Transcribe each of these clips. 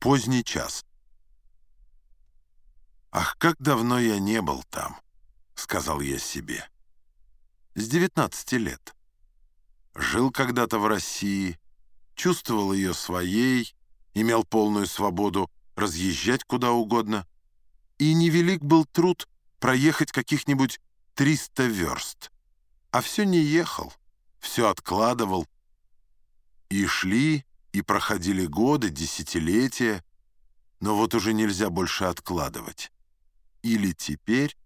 Поздний час. «Ах, как давно я не был там», — сказал я себе. «С 19 лет. Жил когда-то в России, чувствовал ее своей, имел полную свободу разъезжать куда угодно, и невелик был труд проехать каких-нибудь 300 верст. А все не ехал, все откладывал. И шли, и проходили годы, десятилетия, но вот уже нельзя больше откладывать. Или теперь,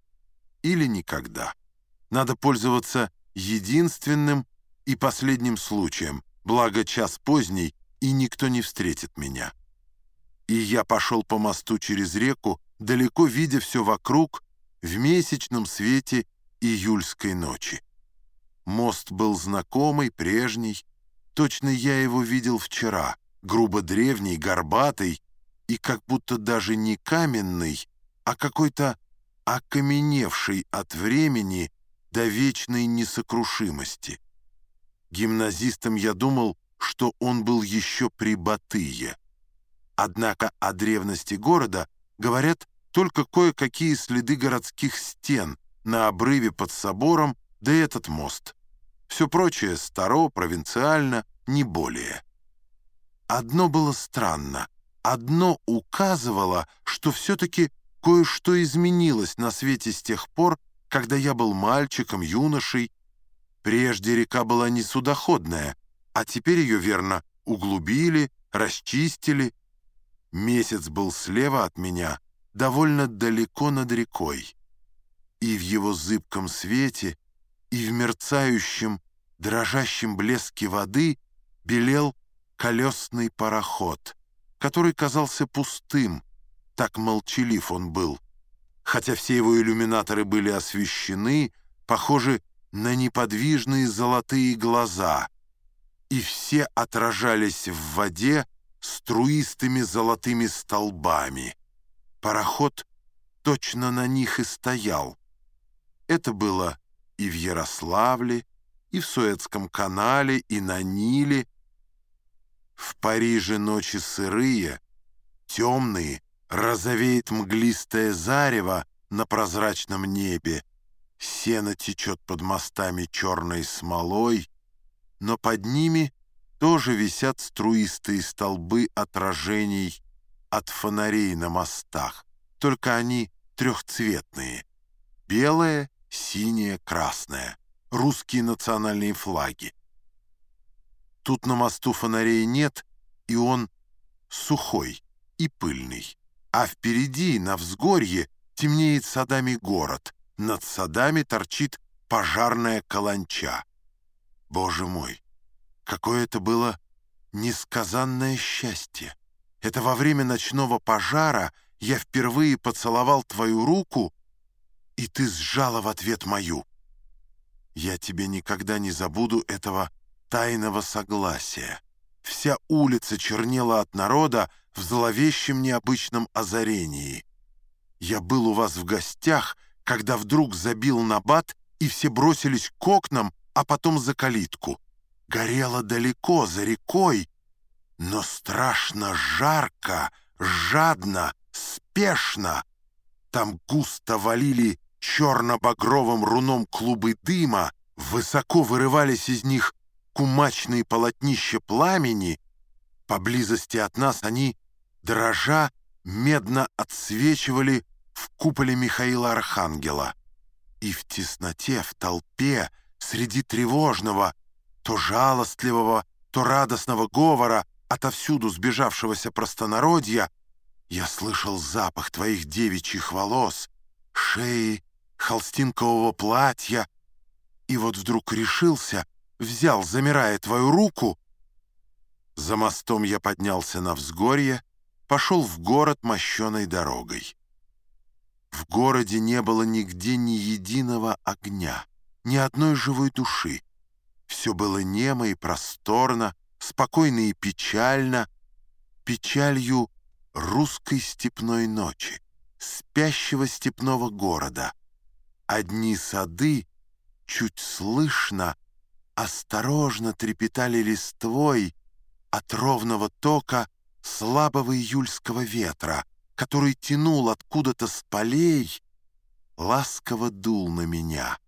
или никогда. Надо пользоваться единственным и последним случаем, благо час поздний, и никто не встретит меня. И я пошел по мосту через реку, далеко видя все вокруг, в месячном свете июльской ночи. Мост был знакомый, прежний, точно я его видел вчера, грубо древний, горбатый и как будто даже не каменный, а какой-то окаменевший от времени до вечной несокрушимости. Гимназистом я думал, что он был еще при Батые. Однако о древности города говорят только кое-какие следы городских стен на обрыве под собором, да этот мост. Все прочее старо, провинциально, не более. Одно было странно, одно указывало, что все-таки кое-что изменилось на свете с тех пор, когда я был мальчиком, юношей. Прежде река была не судоходная, а теперь ее, верно, углубили, расчистили. Месяц был слева от меня, довольно далеко над рекой. И в его зыбком свете, и в мерцающем, дрожащем блеске воды белел колесный пароход, который казался пустым, так молчалив он был. Хотя все его иллюминаторы были освещены, похожи на неподвижные золотые глаза, и все отражались в воде струистыми золотыми столбами. Пароход точно на них и стоял. Это было и в Ярославле, и в Суэцком канале, и на Ниле. В Париже ночи сырые, темные, розовеет мглистое зарево на прозрачном небе, сено течет под мостами черной смолой, но под ними тоже висят струистые столбы отражений от фонарей на мостах, только они трехцветные — белое, синее, красное, русские национальные флаги. Тут на мосту фонарей нет, и он сухой и пыльный. А впереди, на взгорье, темнеет садами город. Над садами торчит пожарная каланча. Боже мой, какое это было несказанное счастье! Это во время ночного пожара я впервые поцеловал твою руку, и ты сжала в ответ мою. Я тебе никогда не забуду этого тайного согласия. Вся улица чернела от народа, в зловещем необычном озарении. Я был у вас в гостях, когда вдруг забил набат, и все бросились к окнам, а потом за калитку. Горело далеко, за рекой, но страшно жарко, жадно, спешно. Там густо валили черно-багровым руном клубы дыма, высоко вырывались из них кумачные полотнища пламени. Поблизости от нас они дрожа, медно отсвечивали в куполе Михаила Архангела. И в тесноте, в толпе, среди тревожного, то жалостливого, то радостного говора, отовсюду сбежавшегося простонародья, я слышал запах твоих девичьих волос, шеи, холстинкового платья, и вот вдруг решился, взял, замирая твою руку. За мостом я поднялся на взгорье, пошел в город мощеной дорогой. В городе не было нигде ни единого огня, ни одной живой души. Все было немо и просторно, спокойно и печально, печалью русской степной ночи, спящего степного города. Одни сады, чуть слышно, осторожно трепетали листвой от ровного тока слабого июльского ветра, который тянул откуда-то с полей, ласково дул на меня,